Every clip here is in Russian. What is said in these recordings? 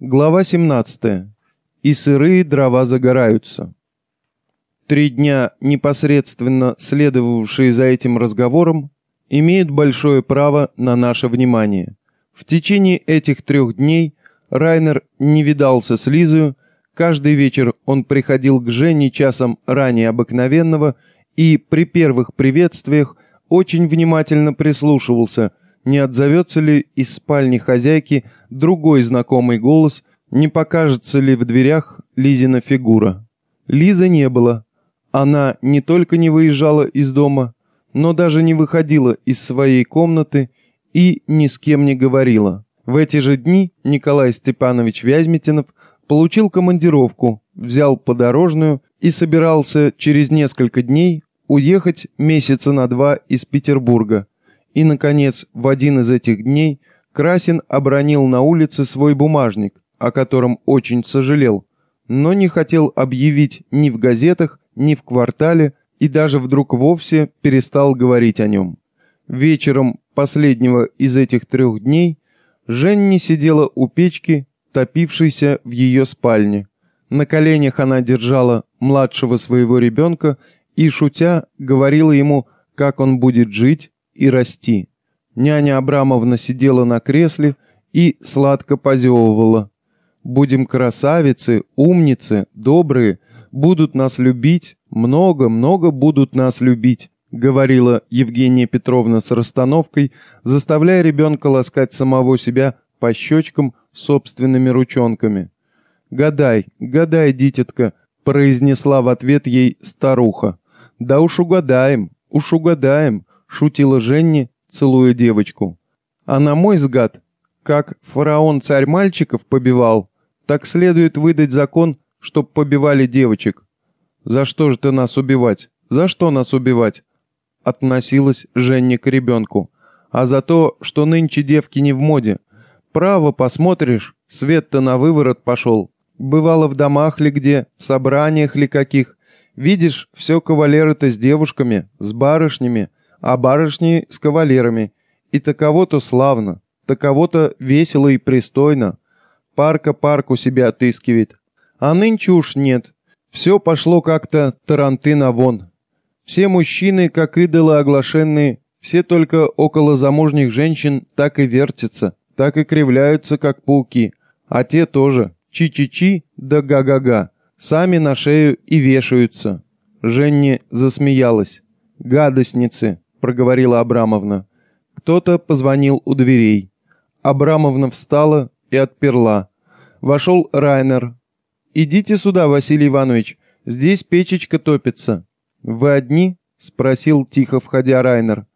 Глава 17. И сырые дрова загораются. Три дня, непосредственно следовавшие за этим разговором, имеют большое право на наше внимание. В течение этих трех дней Райнер не видался с Лизою, каждый вечер он приходил к Жене часом ранее обыкновенного и при первых приветствиях очень внимательно прислушивался – не отзовется ли из спальни хозяйки другой знакомый голос, не покажется ли в дверях Лизина фигура. Лизы не было. Она не только не выезжала из дома, но даже не выходила из своей комнаты и ни с кем не говорила. В эти же дни Николай Степанович Вязьмитинов получил командировку, взял подорожную и собирался через несколько дней уехать месяца на два из Петербурга, и, наконец, в один из этих дней Красин обронил на улице свой бумажник, о котором очень сожалел, но не хотел объявить ни в газетах, ни в квартале, и даже вдруг вовсе перестал говорить о нем. Вечером последнего из этих трех дней Женни сидела у печки, топившейся в ее спальне. На коленях она держала младшего своего ребенка и, шутя, говорила ему, как он будет жить, и расти. Няня Абрамовна сидела на кресле и сладко позевывала. «Будем красавицы, умницы, добрые, будут нас любить, много-много будут нас любить», говорила Евгения Петровна с расстановкой, заставляя ребенка ласкать самого себя по щечкам собственными ручонками. «Гадай, гадай, дитятка», произнесла в ответ ей старуха. «Да уж угадаем, уж угадаем, шутила Женни, целуя девочку. А на мой взгляд, как фараон царь мальчиков побивал, так следует выдать закон, чтоб побивали девочек. За что же ты нас убивать? За что нас убивать? Относилась Женни к ребенку. А за то, что нынче девки не в моде. Право посмотришь, свет-то на выворот пошел. Бывало в домах ли где, в собраниях ли каких. Видишь, все кавалеры-то с девушками, с барышнями, а барышни с кавалерами. И таково-то славно, таково-то весело и пристойно. Парка парку себя отыскивает. А нынче уж нет. Все пошло как-то таранты на вон. Все мужчины, как идолы оглашенные, все только около замужних женщин так и вертятся, так и кривляются, как пауки. А те тоже. Чи-чи-чи да га-га-га. Сами на шею и вешаются. Женни засмеялась. Гадостницы. — проговорила Абрамовна. Кто-то позвонил у дверей. Абрамовна встала и отперла. Вошел Райнер. «Идите сюда, Василий Иванович, здесь печечка топится». «Вы одни?» — спросил тихо, входя Райнер.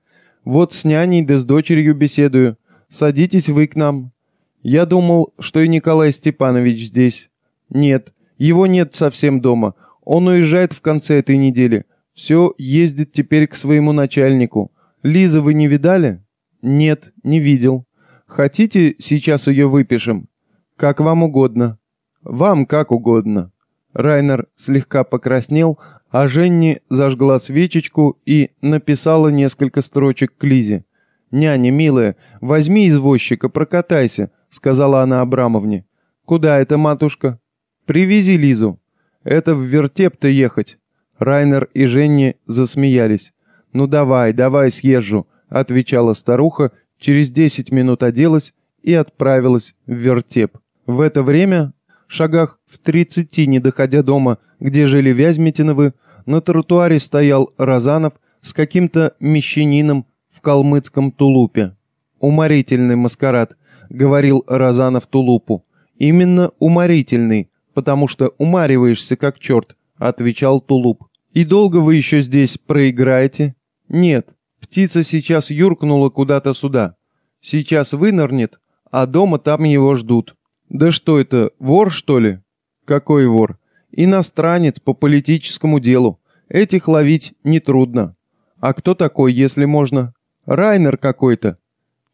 «Вот с няней да с дочерью беседую. Садитесь вы к нам». «Я думал, что и Николай Степанович здесь». «Нет, его нет совсем дома. Он уезжает в конце этой недели. Все ездит теперь к своему начальнику. Лиза вы не видали? Нет, не видел. Хотите, сейчас ее выпишем? Как вам угодно. Вам как угодно. Райнер слегка покраснел, а Женни зажгла свечечку и написала несколько строчек к Лизе. «Няня, милая, возьми извозчика, прокатайся», — сказала она Абрамовне. «Куда это, матушка?» «Привези Лизу. Это в вертеп-то ехать. Райнер и Женни засмеялись. «Ну давай, давай съезжу», — отвечала старуха, через десять минут оделась и отправилась в вертеп. В это время, шагах в тридцати, не доходя дома, где жили Вязьмитиновы, на тротуаре стоял Розанов с каким-то мещанином в калмыцком тулупе. «Уморительный маскарад», — говорил Розанов тулупу. «Именно уморительный, потому что умариваешься как черт», — отвечал тулуп. «И долго вы еще здесь проиграете?» «Нет, птица сейчас юркнула куда-то сюда. Сейчас вынырнет, а дома там его ждут». «Да что это, вор, что ли?» «Какой вор?» «Иностранец по политическому делу. Этих ловить нетрудно». «А кто такой, если можно?» «Райнер какой-то».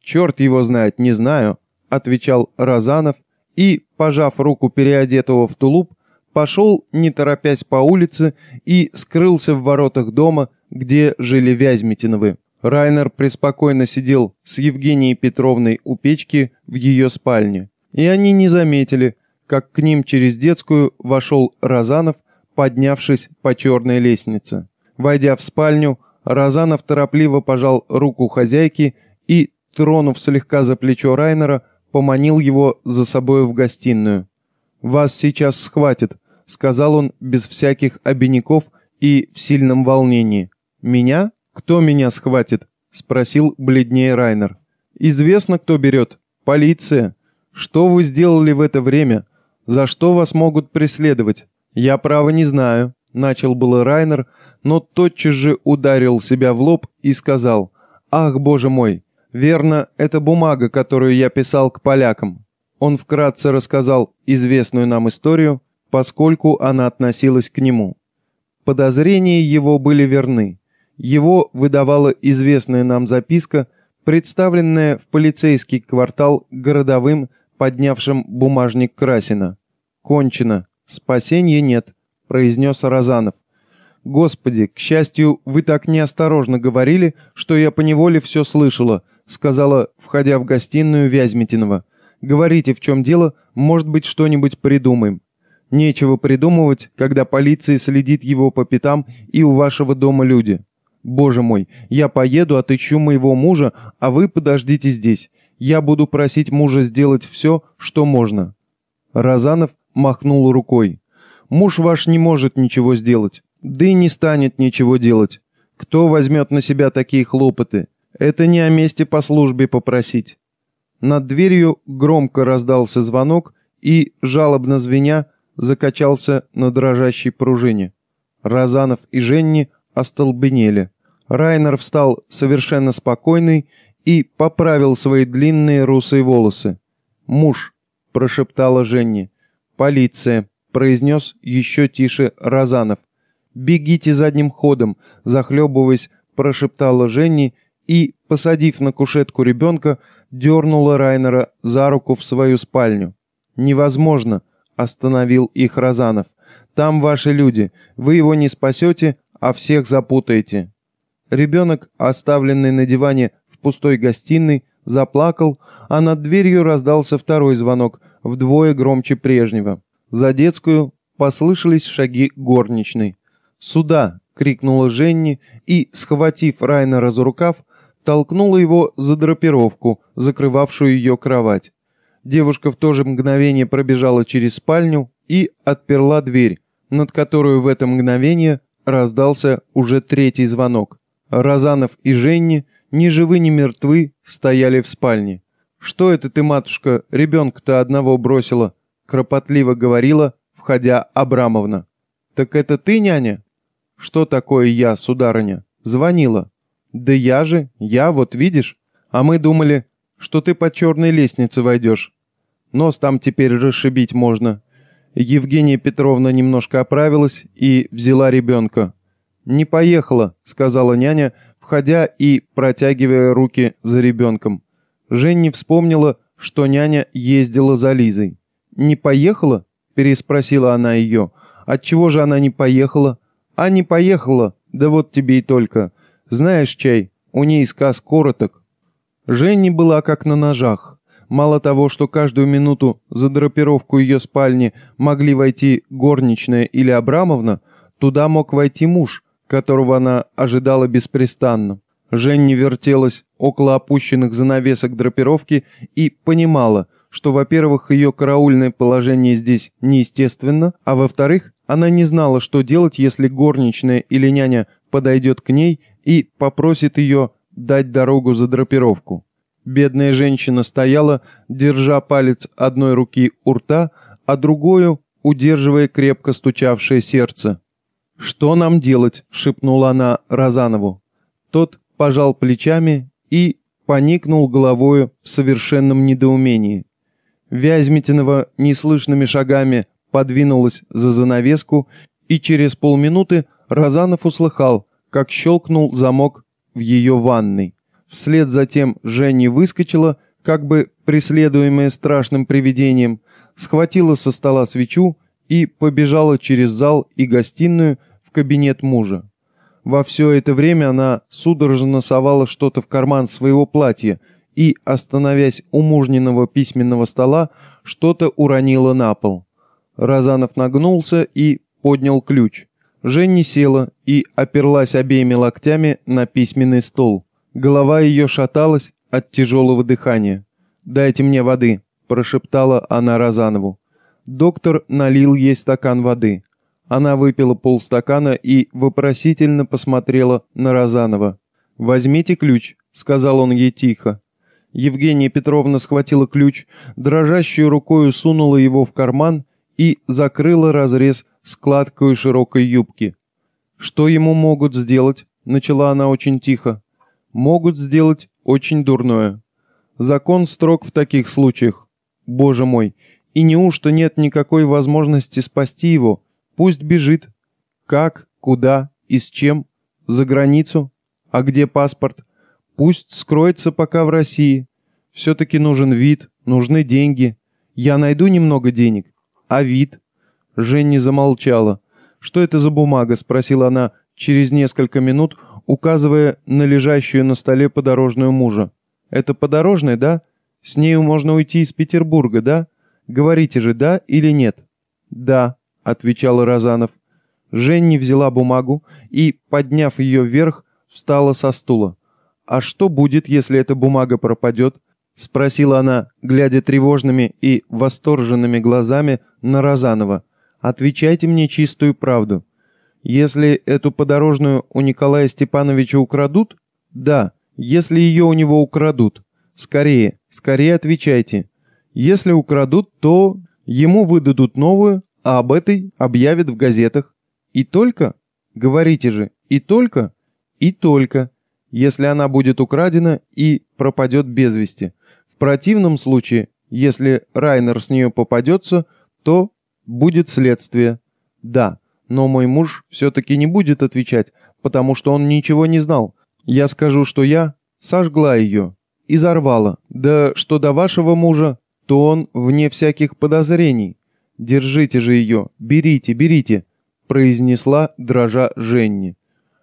«Черт его знает, не знаю», — отвечал Розанов и, пожав руку переодетого в тулуп, пошел, не торопясь по улице, и скрылся в воротах дома, где жили Вязьмитиновы. Райнер преспокойно сидел с Евгенией Петровной у печки в ее спальне. и они не заметили, как к ним через детскую вошел Розанов, поднявшись по черной лестнице. Войдя в спальню, Розанов торопливо пожал руку хозяйки и, тронув слегка за плечо Райнера, поманил его за собой в гостиную. «Вас сейчас схватят», — сказал он без всяких обиняков и в сильном волнении. «Меня? Кто меня схватит?» — спросил бледнее Райнер. «Известно, кто берет. Полиция. Что вы сделали в это время? За что вас могут преследовать? Я право не знаю», — начал было Райнер, но тотчас же ударил себя в лоб и сказал, «Ах, боже мой, верно, это бумага, которую я писал к полякам». Он вкратце рассказал известную нам историю, поскольку она относилась к нему. Подозрения его были верны. Его выдавала известная нам записка, представленная в полицейский квартал городовым, поднявшим бумажник Красина. «Кончено. Спасения нет», — произнес Розанов. «Господи, к счастью, вы так неосторожно говорили, что я поневоле все слышала», — сказала, входя в гостиную Вязьмитинова. «Говорите, в чем дело, может быть, что-нибудь придумаем». Нечего придумывать, когда полиция следит его по пятам и у вашего дома люди. Боже мой, я поеду, отыщу моего мужа, а вы подождите здесь. Я буду просить мужа сделать все, что можно». Разанов махнул рукой. «Муж ваш не может ничего сделать, да и не станет ничего делать. Кто возьмет на себя такие хлопоты? Это не о месте по службе попросить». Над дверью громко раздался звонок, и, жалобно звеня, закачался на дрожащей пружине. Разанов и Женни остолбенели. Райнер встал совершенно спокойный и поправил свои длинные русые волосы. «Муж», — прошептала Женни. «Полиция», — произнес еще тише Разанов. «Бегите задним ходом», — захлебываясь, прошептала Женни и, посадив на кушетку ребенка, дернула Райнера за руку в свою спальню. «Невозможно», остановил их Разанов. «Там ваши люди. Вы его не спасете, а всех запутаете». Ребенок, оставленный на диване в пустой гостиной, заплакал, а над дверью раздался второй звонок, вдвое громче прежнего. За детскую послышались шаги горничной. «Сюда!» — крикнула Женни и, схватив Райнера за рукав, толкнула его за драпировку, закрывавшую ее кровать. Девушка в то же мгновение пробежала через спальню и отперла дверь, над которой в это мгновение раздался уже третий звонок. Разанов и Женни, ни живы, ни мертвы, стояли в спальне. «Что это ты, матушка, ребенка-то одного бросила?» — кропотливо говорила, входя Абрамовна. «Так это ты, няня?» «Что такое я, сударыня?» «Звонила». «Да я же, я, вот видишь. А мы думали, что ты по черной лестнице войдешь. Нос там теперь расшибить можно. Евгения Петровна немножко оправилась и взяла ребенка. «Не поехала», — сказала няня, входя и протягивая руки за ребенком. Женни вспомнила, что няня ездила за Лизой. «Не поехала?» — переспросила она ее. «Отчего же она не поехала?» «А не поехала? Да вот тебе и только. Знаешь, чай, у ней сказ короток». Женни была как на ножах. Мало того, что каждую минуту за драпировку ее спальни могли войти горничная или Абрамовна, туда мог войти муж, которого она ожидала беспрестанно. Женни вертелась около опущенных занавесок драпировки и понимала, что, во-первых, ее караульное положение здесь неестественно, а во-вторых, она не знала, что делать, если горничная или няня подойдет к ней и попросит ее дать дорогу за драпировку. Бедная женщина стояла, держа палец одной руки у рта, а другую удерживая крепко стучавшее сердце. «Что нам делать?» — шепнула она Розанову. Тот пожал плечами и поникнул головою в совершенном недоумении. Вязьмитинова неслышными шагами подвинулась за занавеску, и через полминуты Розанов услыхал, как щелкнул замок в ее ванной. Вслед за тем Женни выскочила, как бы преследуемая страшным привидением, схватила со стола свечу и побежала через зал и гостиную в кабинет мужа. Во все это время она судорожно совала что-то в карман своего платья и, остановясь у мужниного письменного стола, что-то уронила на пол. Разанов нагнулся и поднял ключ. Женни села и оперлась обеими локтями на письменный стол. Голова ее шаталась от тяжелого дыхания. «Дайте мне воды», – прошептала она Розанову. Доктор налил ей стакан воды. Она выпила полстакана и вопросительно посмотрела на Розанова. «Возьмите ключ», — сказал он ей тихо. Евгения Петровна схватила ключ, дрожащей рукой сунула его в карман и закрыла разрез складкой широкой юбки. «Что ему могут сделать?» — начала она очень тихо. «Могут сделать очень дурное. Закон строг в таких случаях. Боже мой, и неужто нет никакой возможности спасти его?» Пусть бежит. Как, куда и с чем? За границу? А где паспорт? Пусть скроется пока в России. Все-таки нужен вид, нужны деньги. Я найду немного денег. А вид? Женни замолчала. «Что это за бумага?» — спросила она через несколько минут, указывая на лежащую на столе подорожную мужа. «Это подорожная, да? С нею можно уйти из Петербурга, да? Говорите же, да или нет?» «Да», отвечал Розанов. Женни взяла бумагу и, подняв ее вверх, встала со стула. «А что будет, если эта бумага пропадет?» — спросила она, глядя тревожными и восторженными глазами на Розанова. «Отвечайте мне чистую правду. Если эту подорожную у Николая Степановича украдут?» «Да, если ее у него украдут. Скорее, скорее отвечайте. Если украдут, то ему выдадут новую, а об этой объявят в газетах. И только, говорите же, и только, и только, если она будет украдена и пропадет без вести. В противном случае, если Райнер с нее попадется, то будет следствие. Да, но мой муж все-таки не будет отвечать, потому что он ничего не знал. Я скажу, что я сожгла ее, изорвала. Да что до вашего мужа, то он вне всяких подозрений. «Держите же ее! Берите, берите!» — произнесла, дрожа Женни.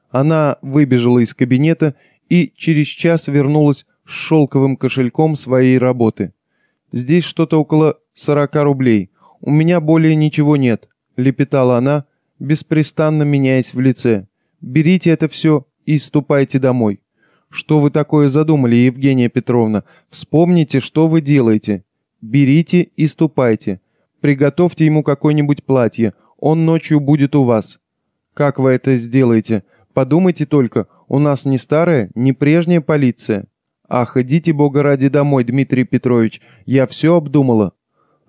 Она выбежала из кабинета и через час вернулась с шелковым кошельком своей работы. «Здесь что-то около сорока рублей. У меня более ничего нет», — лепетала она, беспрестанно меняясь в лице. «Берите это все и ступайте домой». «Что вы такое задумали, Евгения Петровна? Вспомните, что вы делаете. Берите и ступайте. Приготовьте ему какое-нибудь платье, он ночью будет у вас. Как вы это сделаете? Подумайте только, у нас не старая, не прежняя полиция. Ах, идите, бога ради, домой, Дмитрий Петрович, я все обдумала.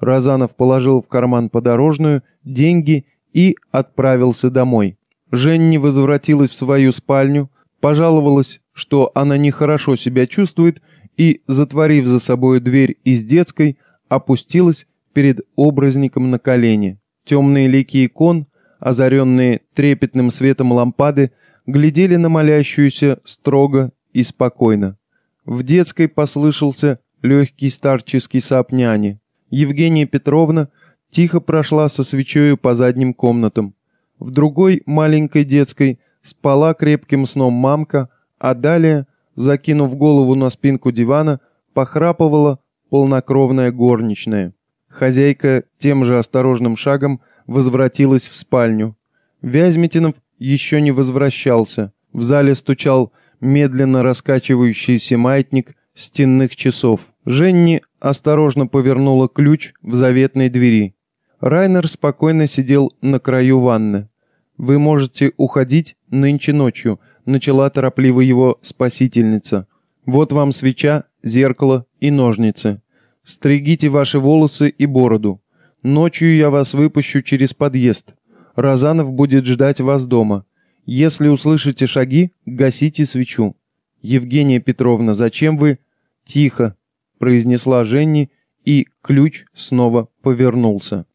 Разанов положил в карман подорожную, деньги и отправился домой. Женни возвратилась в свою спальню, пожаловалась, что она нехорошо себя чувствует, и, затворив за собой дверь из детской, опустилась перед образником на колени. Темные лики икон, озаренные трепетным светом лампады, глядели на молящуюся строго и спокойно. В детской послышался легкий старческий сап няни. Евгения Петровна тихо прошла со свечою по задним комнатам. В другой маленькой детской спала крепким сном мамка, а далее, закинув голову на спинку дивана, похрапывала полнокровная горничная. Хозяйка тем же осторожным шагом возвратилась в спальню. Вязьмитинов еще не возвращался. В зале стучал медленно раскачивающийся маятник стенных часов. Женни осторожно повернула ключ в заветной двери. Райнер спокойно сидел на краю ванны. «Вы можете уходить нынче ночью», — начала торопливо его спасительница. «Вот вам свеча, зеркало и ножницы. Стригите ваши волосы и бороду. Ночью я вас выпущу через подъезд. Разанов будет ждать вас дома. Если услышите шаги, гасите свечу. Евгения Петровна, зачем вы... Тихо, произнесла Женни, и ключ снова повернулся.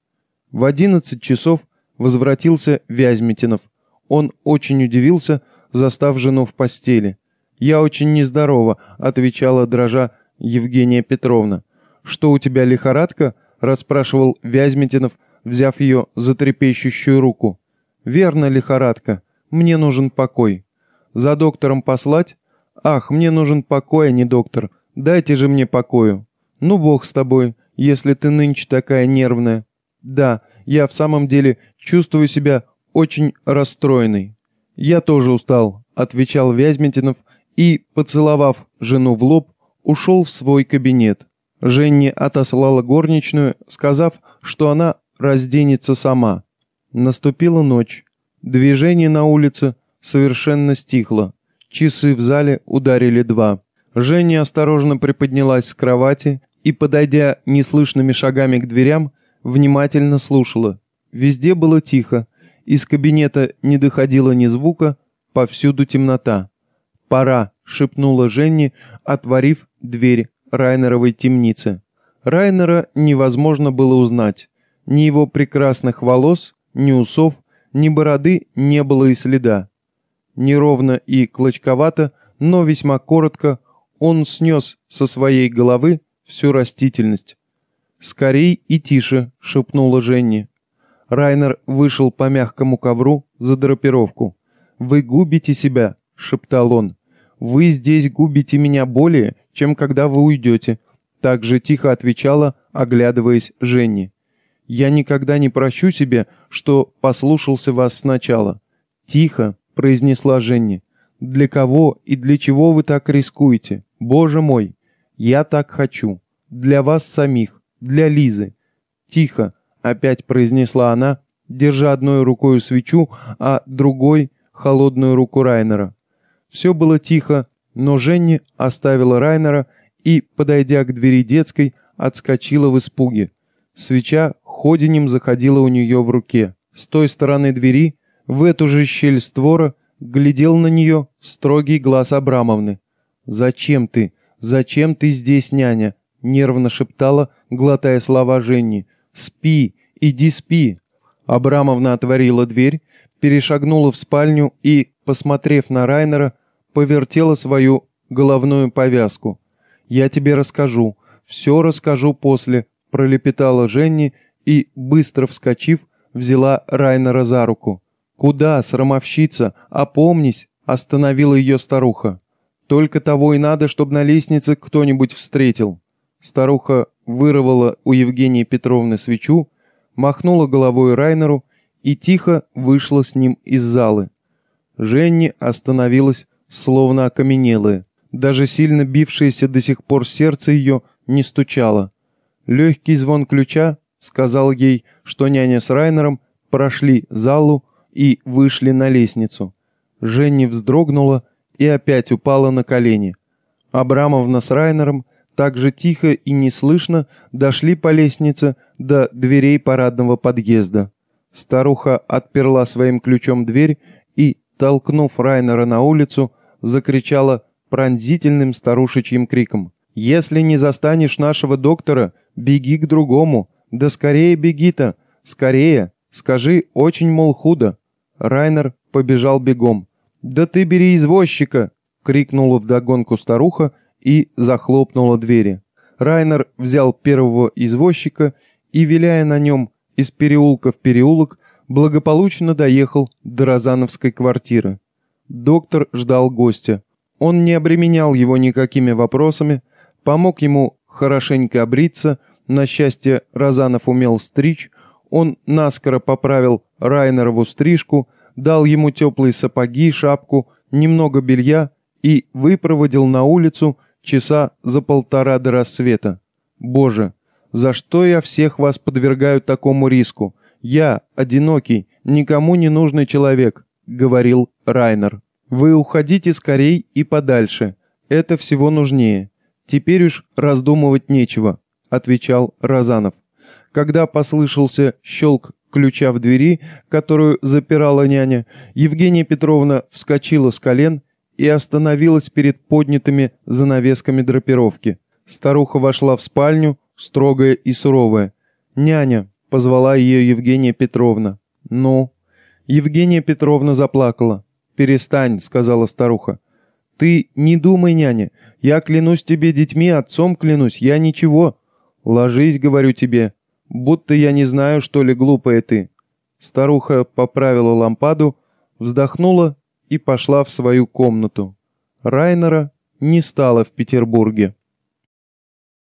В одиннадцать часов возвратился Вязьмитинов. Он очень удивился, застав жену в постели. «Я очень нездорова», — отвечала дрожа Евгения Петровна. «Что у тебя, лихорадка?» — расспрашивал Вязьмитинов, взяв ее за трепещущую руку. «Верно, лихорадка. Мне нужен покой. За доктором послать? Ах, мне нужен покой, а не доктор. Дайте же мне покою. Ну, бог с тобой. если ты нынче такая нервная. Да, я в самом деле чувствую себя очень расстроенной. Я тоже устал, отвечал Вязьмитинов и, поцеловав жену в лоб, ушел в свой кабинет. Женни отослала горничную, сказав, что она разденется сама. Наступила ночь. Движение на улице совершенно стихло. Часы в зале ударили два. Женя осторожно приподнялась с кровати и, подойдя неслышными шагами к дверям, внимательно слушала. Везде было тихо, из кабинета не доходило ни звука, повсюду темнота. «Пора», — шепнула Женни, отворив дверь Райнеровой темницы. Райнера невозможно было узнать. Ни его прекрасных волос, ни усов, ни бороды не было и следа. Неровно и клочковато, но весьма коротко он снес со своей головы всю растительность. «Скорей и тише», — шепнула Женни. Райнер вышел по мягкому ковру за драпировку. «Вы губите себя», — шептал он. «Вы здесь губите меня более, чем когда вы уйдете», — так же тихо отвечала, оглядываясь Женни. «Я никогда не прощу себе, что послушался вас сначала». «Тихо», — произнесла Женни. «Для кого и для чего вы так рискуете? Боже мой! Я так хочу. Для вас самих, для Лизы». «Тихо», — опять произнесла она, держа одной рукой свечу, а другой — холодную руку Райнера. Все было тихо, но Женни оставила Райнера и, подойдя к двери детской, отскочила в испуге. Свеча ходенем заходила у нее в руке. С той стороны двери, в эту же щель створа, глядел на нее строгий глаз Абрамовны. «Зачем ты? Зачем ты здесь, няня?» — нервно шептала, глотая слова Женни. «Спи, иди спи!» Абрамовна отворила дверь, перешагнула в спальню и, посмотрев на Райнера, повертела свою головную повязку. «Я тебе расскажу, все расскажу после», — пролепетала Женни и, быстро вскочив, взяла Райнера за руку. «Куда, срамовщица? Опомнись!» — остановила ее старуха. «Только того и надо, чтобы на лестнице кто-нибудь встретил». Старуха вырвала у Евгении Петровны свечу, махнула головой Райнеру и тихо вышла с ним из залы. Женни остановилась, словно окаменелая. Даже сильно бившееся до сих пор сердце ее не стучало. Легкий звон ключа сказал ей, что няня с Райнером прошли залу и вышли на лестницу. Женни вздрогнула и опять упала на колени. Абрамовна с Райнером так же тихо и неслышно дошли по лестнице до дверей парадного подъезда. Старуха отперла своим ключом дверь и, толкнув Райнера на улицу, закричала пронзительным старушечьим криком. «Если не застанешь нашего доктора, беги к другому! Да скорее беги-то! Скорее! Скажи, очень, мол, худо!» Райнер побежал бегом. «Да ты бери извозчика!» — крикнула вдогонку старуха и захлопнула двери. Райнер взял первого извозчика и, виляя на нем из переулка в переулок, благополучно доехал до Розановской квартиры. Доктор ждал гостя. Он не обременял его никакими вопросами, помог ему хорошенько обриться, на счастье Розанов умел стричь, он наскоро поправил Райнерову стрижку, дал ему теплые сапоги, шапку, немного белья и выпроводил на улицу, часа за полтора до рассвета. Боже, за что я всех вас подвергаю такому риску? Я, одинокий, никому не нужный человек, говорил Райнер. Вы уходите скорей и подальше. Это всего нужнее. Теперь уж раздумывать нечего, отвечал Разанов. Когда послышался щелк ключа в двери, которую запирала няня, Евгения Петровна вскочила с колен и остановилась перед поднятыми занавесками драпировки. Старуха вошла в спальню, строгая и суровая. «Няня», — позвала ее Евгения Петровна. «Ну?» Евгения Петровна заплакала. «Перестань», — сказала старуха. «Ты не думай, няня. Я клянусь тебе детьми, отцом клянусь. Я ничего. Ложись, говорю тебе. Будто я не знаю, что ли, глупая ты». Старуха поправила лампаду, вздохнула и пошла в свою комнату. Райнера не стало в Петербурге.